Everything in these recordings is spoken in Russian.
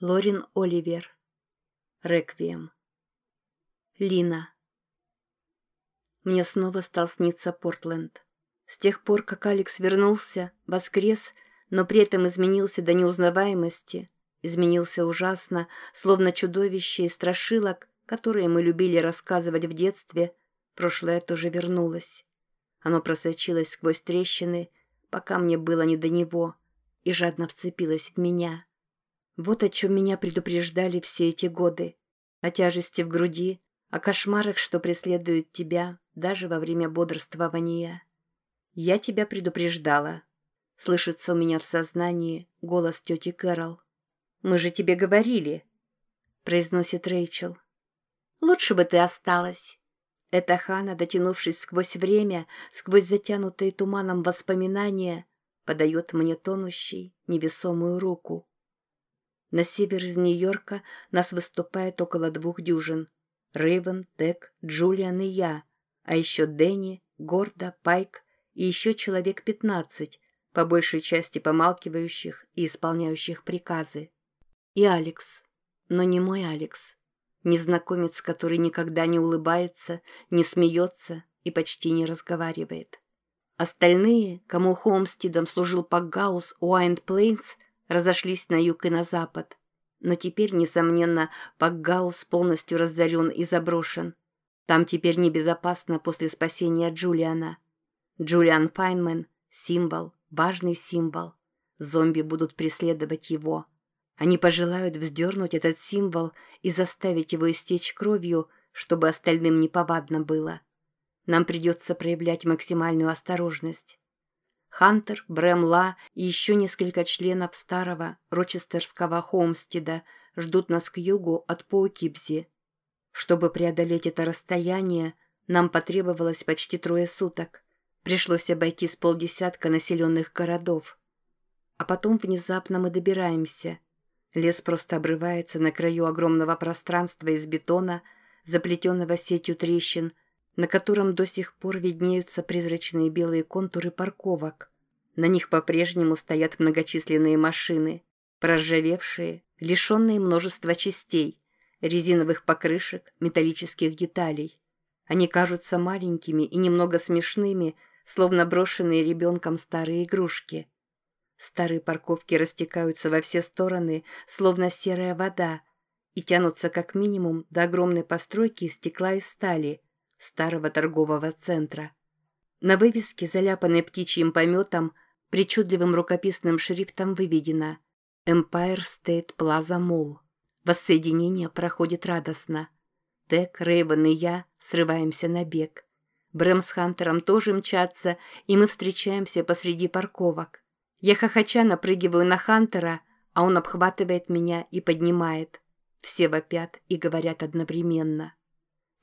Лорин Оливер. Реквием. Лина. Мне снова стал сниться Портленд. С тех пор, как Алекс вернулся, воскрес, но при этом изменился до неузнаваемости, изменился ужасно, словно чудовище и страшилок, которые мы любили рассказывать в детстве, прошлое тоже вернулось. Оно просочилось сквозь трещины, пока мне было не до него, и жадно вцепилось в меня. Вот о чем меня предупреждали все эти годы. О тяжести в груди, о кошмарах, что преследуют тебя даже во время бодрствования. «Я тебя предупреждала», — слышится у меня в сознании голос тети Кэрол. «Мы же тебе говорили», — произносит Рэйчел. «Лучше бы ты осталась». Это Хана, дотянувшись сквозь время, сквозь затянутые туманом воспоминания, подает мне тонущий, невесомую руку. На север из Нью-Йорка нас выступает около двух дюжин. Рейвен, Тек, Джулиан и я, а еще Дэнни, Горда, Пайк и еще человек пятнадцать, по большей части помалкивающих и исполняющих приказы. И Алекс. Но не мой Алекс. Незнакомец, который никогда не улыбается, не смеется и почти не разговаривает. Остальные, кому Холмстидом служил Пакгаус Уайнд Плейнс – разошлись на юг и на запад. Но теперь, несомненно, Пакгаус полностью разорен и заброшен. Там теперь небезопасно после спасения Джулиана. Джулиан Файнман – символ, важный символ. Зомби будут преследовать его. Они пожелают вздернуть этот символ и заставить его истечь кровью, чтобы остальным неповадно было. Нам придется проявлять максимальную осторожность. Хантер, Брэм и еще несколько членов старого рочестерского Холмстеда ждут нас к югу от Поукипзи. Чтобы преодолеть это расстояние, нам потребовалось почти трое суток. Пришлось обойти с полдесятка населенных городов. А потом внезапно мы добираемся. Лес просто обрывается на краю огромного пространства из бетона, заплетенного сетью трещин – на котором до сих пор виднеются призрачные белые контуры парковок. На них по-прежнему стоят многочисленные машины, проржавевшие, лишенные множества частей, резиновых покрышек, металлических деталей. Они кажутся маленькими и немного смешными, словно брошенные ребенком старые игрушки. Старые парковки растекаются во все стороны, словно серая вода, и тянутся как минимум до огромной постройки из стекла и стали – старого торгового центра. На вывеске, заляпанной птичьим пометом, причудливым рукописным шрифтом выведено «Empire State Plaza Mall». Воссоединение проходит радостно. Тек, Рейвен и я срываемся на бег. Брэм с Хантером тоже мчатся, и мы встречаемся посреди парковок. Я хохоча напрыгиваю на Хантера, а он обхватывает меня и поднимает. Все вопят и говорят одновременно.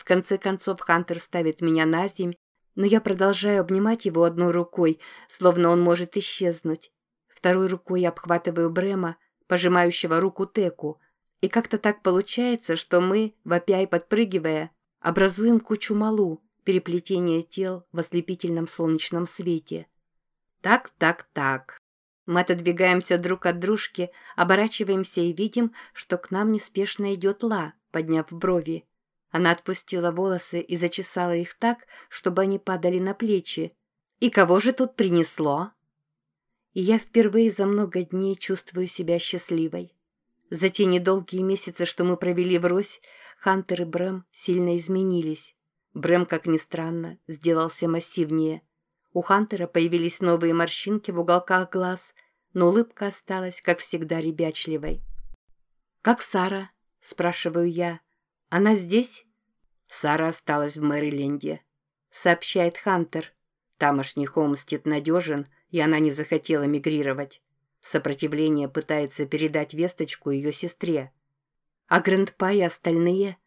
В конце концов Хантер ставит меня на земь, но я продолжаю обнимать его одной рукой, словно он может исчезнуть. Второй рукой я обхватываю Брема, пожимающего руку Теку, и как-то так получается, что мы, вопя и подпрыгивая, образуем кучу малу, переплетение тел в ослепительном солнечном свете. Так, так, так. Мы отодвигаемся друг от дружки, оборачиваемся и видим, что к нам неспешно идет Ла, подняв брови. Она отпустила волосы и зачесала их так, чтобы они падали на плечи. «И кого же тут принесло?» И я впервые за много дней чувствую себя счастливой. За те недолгие месяцы, что мы провели врозь, Хантер и Брэм сильно изменились. Брэм, как ни странно, сделался массивнее. У Хантера появились новые морщинки в уголках глаз, но улыбка осталась, как всегда, ребячливой. «Как Сара?» – спрашиваю я. «Она здесь?» Сара осталась в Мэриленде, сообщает Хантер. Тамошний Холмстед надежен, и она не захотела мигрировать. Сопротивление пытается передать весточку ее сестре. А Грандпа и остальные?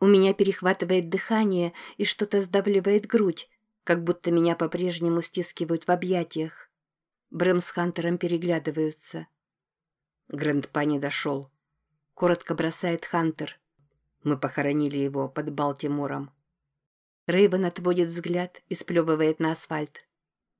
У меня перехватывает дыхание и что-то сдавливает грудь, как будто меня по-прежнему стискивают в объятиях. Брэм с Хантером переглядываются. Грандпа не дошел. Коротко бросает Хантер. Мы похоронили его под Балтимором. Рейвен отводит взгляд и сплевывает на асфальт.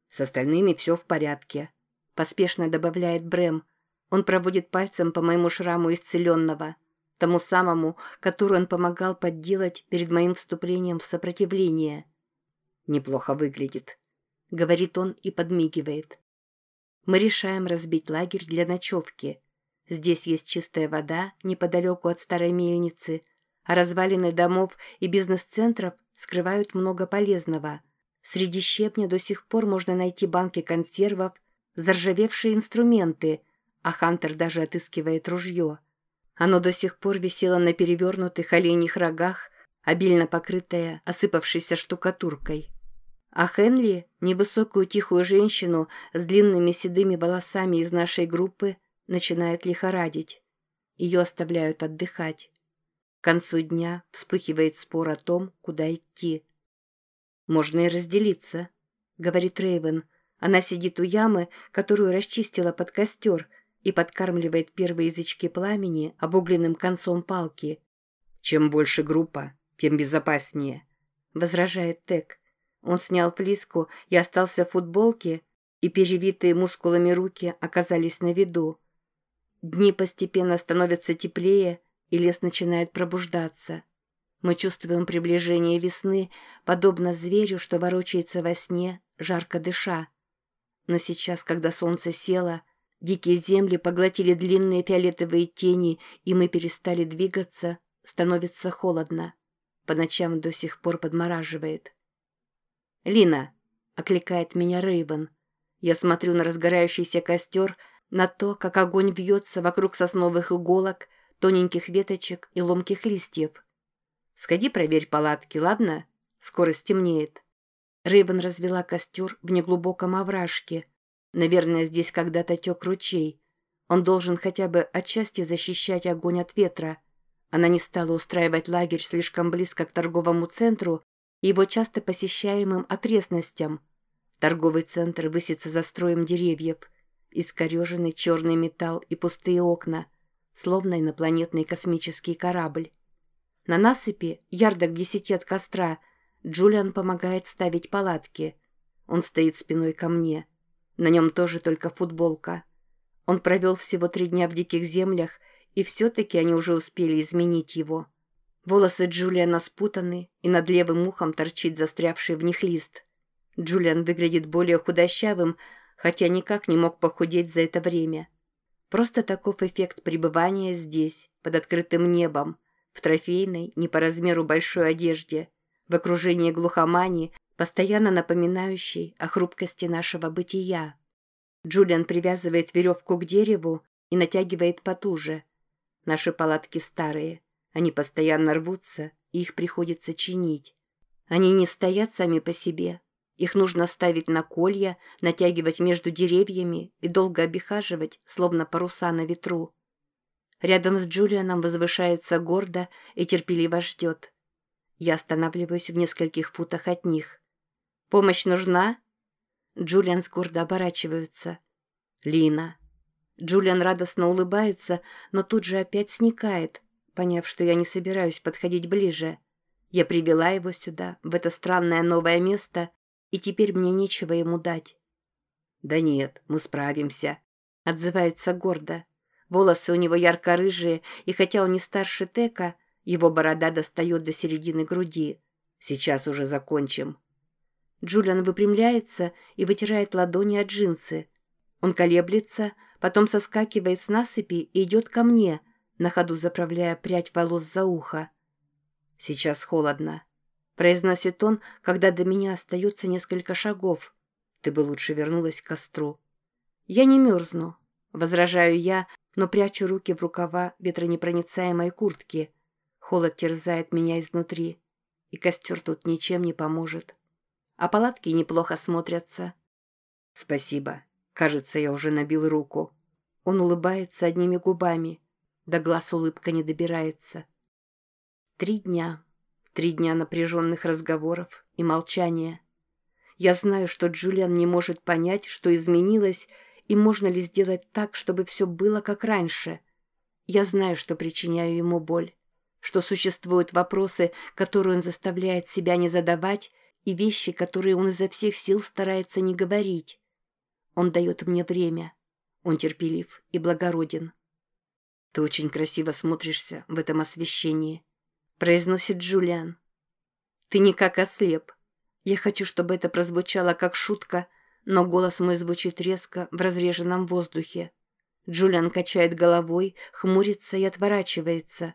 С остальными все в порядке. Поспешно добавляет Брэм. Он проводит пальцем по моему шраму исцеленного, тому самому, который он помогал подделать перед моим вступлением в сопротивление. «Неплохо выглядит», — говорит он и подмигивает. Мы решаем разбить лагерь для ночевки. Здесь есть чистая вода неподалеку от старой мельницы, а развалины домов и бизнес-центров скрывают много полезного. Среди щепня до сих пор можно найти банки консервов, заржавевшие инструменты, а Хантер даже отыскивает ружье. Оно до сих пор висело на перевернутых оленьих рогах, обильно покрытое осыпавшейся штукатуркой. А Хенли, невысокую тихую женщину с длинными седыми волосами из нашей группы, начинает лихорадить. Ее оставляют отдыхать. К концу дня вспыхивает спор о том, куда идти. «Можно и разделиться», — говорит Рейвен. Она сидит у ямы, которую расчистила под костер, и подкармливает первые язычки пламени обугленным концом палки. «Чем больше группа, тем безопаснее», — возражает Тек. Он снял флиску и остался в футболке, и перевитые мускулами руки оказались на виду. Дни постепенно становятся теплее, и лес начинает пробуждаться. Мы чувствуем приближение весны, подобно зверю, что ворочается во сне, жарко дыша. Но сейчас, когда солнце село, дикие земли поглотили длинные фиолетовые тени, и мы перестали двигаться, становится холодно. По ночам до сих пор подмораживает. «Лина!» — окликает меня Рейвен. Я смотрю на разгорающийся костер, на то, как огонь бьется вокруг сосновых иголок, тоненьких веточек и ломких листьев. «Сходи проверь палатки, ладно? Скоро стемнеет». Рейвен развела костер в неглубоком овражке. Наверное, здесь когда-то тек ручей. Он должен хотя бы отчасти защищать огонь от ветра. Она не стала устраивать лагерь слишком близко к торговому центру, его часто посещаемым окрестностям. Торговый центр высится за строем деревьев, искореженный черный металл и пустые окна, словно инопланетный космический корабль. На насыпи, ярдок десяти от костра, Джулиан помогает ставить палатки. Он стоит спиной ко мне. На нем тоже только футболка. Он провел всего три дня в диких землях, и все-таки они уже успели изменить его. Волосы Джулиана спутаны, и над левым ухом торчит застрявший в них лист. Джулиан выглядит более худощавым, хотя никак не мог похудеть за это время. Просто таков эффект пребывания здесь, под открытым небом, в трофейной, не по размеру большой одежде, в окружении глухомани, постоянно напоминающей о хрупкости нашего бытия. Джулиан привязывает веревку к дереву и натягивает потуже. Наши палатки старые – они постоянно рвутся, и их приходится чинить. Они не стоят сами по себе. Их нужно ставить на колья, натягивать между деревьями и долго обихаживать, словно паруса на ветру. Рядом с Джулианом возвышается гордо и терпеливо ждет. Я останавливаюсь в нескольких футах от них. «Помощь нужна?» Джулиан с гордо оборачиваются. «Лина». Джулиан радостно улыбается, но тут же опять сникает – поняв, что я не собираюсь подходить ближе. Я привела его сюда, в это странное новое место, и теперь мне нечего ему дать. «Да нет, мы справимся», — отзывается гордо. Волосы у него ярко-рыжие, и хотя он не старше Тека, его борода достает до середины груди. «Сейчас уже закончим». Джулиан выпрямляется и вытирает ладони от джинсы. Он колеблется, потом соскакивает с насыпи и идет ко мне — на ходу заправляя прядь волос за ухо. «Сейчас холодно», — произносит он, когда до меня остается несколько шагов. «Ты бы лучше вернулась к костру». «Я не мерзну», — возражаю я, но прячу руки в рукава ветронепроницаемой куртки. Холод терзает меня изнутри, и костер тут ничем не поможет. А палатки неплохо смотрятся. «Спасибо. Кажется, я уже набил руку». Он улыбается одними губами. До глаз улыбка не добирается. Три дня. Три дня напряженных разговоров и молчания. Я знаю, что Джулиан не может понять, что изменилось, и можно ли сделать так, чтобы все было как раньше. Я знаю, что причиняю ему боль, что существуют вопросы, которые он заставляет себя не задавать, и вещи, которые он изо всех сил старается не говорить. Он дает мне время. Он терпелив и благороден. «Ты очень красиво смотришься в этом освещении», — произносит Джулиан. «Ты никак ослеп. Я хочу, чтобы это прозвучало как шутка, но голос мой звучит резко в разреженном воздухе. Джулиан качает головой, хмурится и отворачивается.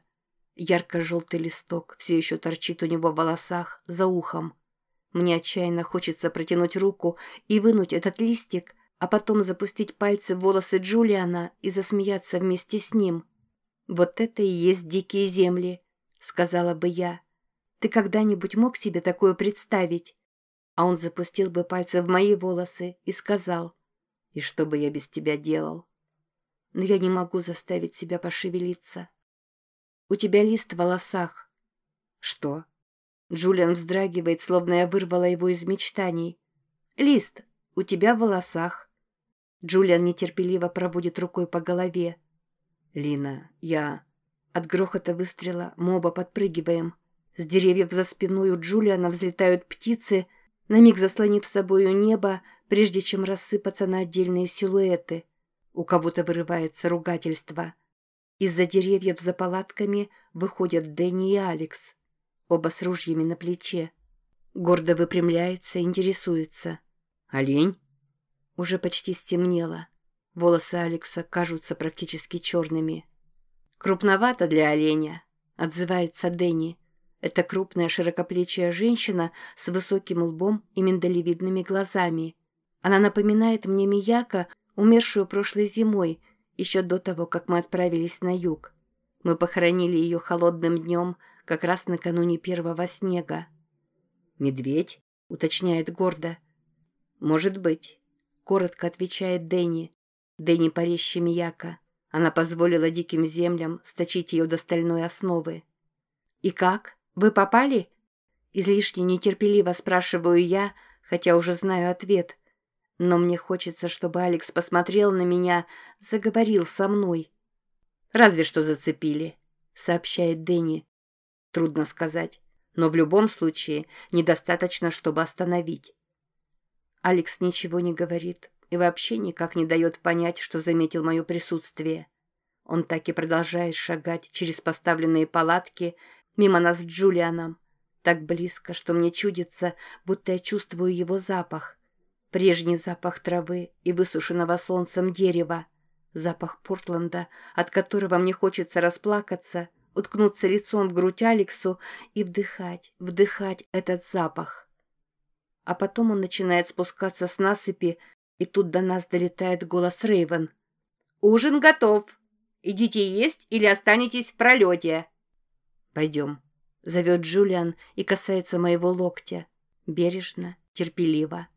Ярко-желтый листок все еще торчит у него в волосах, за ухом. Мне отчаянно хочется протянуть руку и вынуть этот листик, а потом запустить пальцы в волосы Джулиана и засмеяться вместе с ним. «Вот это и есть дикие земли», — сказала бы я. «Ты когда-нибудь мог себе такое представить?» А он запустил бы пальцы в мои волосы и сказал, «И что бы я без тебя делал?» Но я не могу заставить себя пошевелиться. «У тебя лист в волосах». «Что?» Джулиан вздрагивает, словно я вырвала его из мечтаний. «Лист, у тебя в волосах». Джулиан нетерпеливо проводит рукой по голове. «Лина, я...» От грохота выстрела мы оба подпрыгиваем. С деревьев за спиной у Джулиана взлетают птицы, на миг заслонив собою небо, прежде чем рассыпаться на отдельные силуэты. У кого-то вырывается ругательство. Из-за деревьев за палатками выходят Дэнни и Алекс оба с ружьями на плече. Гордо выпрямляется интересуется. «Олень?» Уже почти стемнело. Волосы Алекса кажутся практически черными. «Крупновато для оленя», — отзывается Дэнни. Это крупная широкоплечья женщина с высоким лбом и миндалевидными глазами. Она напоминает мне Мияка, умершую прошлой зимой, еще до того, как мы отправились на юг. Мы похоронили ее холодным днем, как раз накануне первого снега. «Медведь?» — уточняет гордо. «Может быть», — коротко отвечает Дэнни. Дэнни порезче Мияка. Она позволила диким землям сточить ее до стальной основы. «И как? Вы попали?» Излишне нетерпеливо спрашиваю я, хотя уже знаю ответ. Но мне хочется, чтобы Алекс посмотрел на меня, заговорил со мной. «Разве что зацепили», — сообщает Дэнни. Трудно сказать, но в любом случае недостаточно, чтобы остановить. Алекс ничего не говорит и вообще никак не дает понять, что заметил мое присутствие. Он так и продолжает шагать через поставленные палатки мимо нас с Джулианом, так близко, что мне чудится, будто я чувствую его запах. Прежний запах травы и высушенного солнцем дерева, запах Портленда, от которого мне хочется расплакаться — уткнуться лицом в грудь Алексу и вдыхать, вдыхать этот запах. А потом он начинает спускаться с насыпи, и тут до нас долетает голос Рейвен. «Ужин готов! Идите есть или останетесь в пролете?» «Пойдем», — зовет Джулиан и касается моего локтя. Бережно, терпеливо.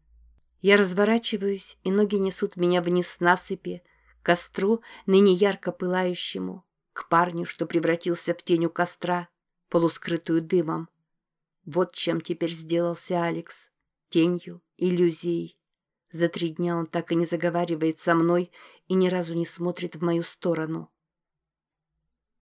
Я разворачиваюсь, и ноги несут меня вниз с насыпи, к костру, ныне ярко пылающему, к парню, что превратился в тень у костра, полускрытую дымом. Вот чем теперь сделался Алекс. Тенью, иллюзией. За три дня он так и не заговаривает со мной и ни разу не смотрит в мою сторону.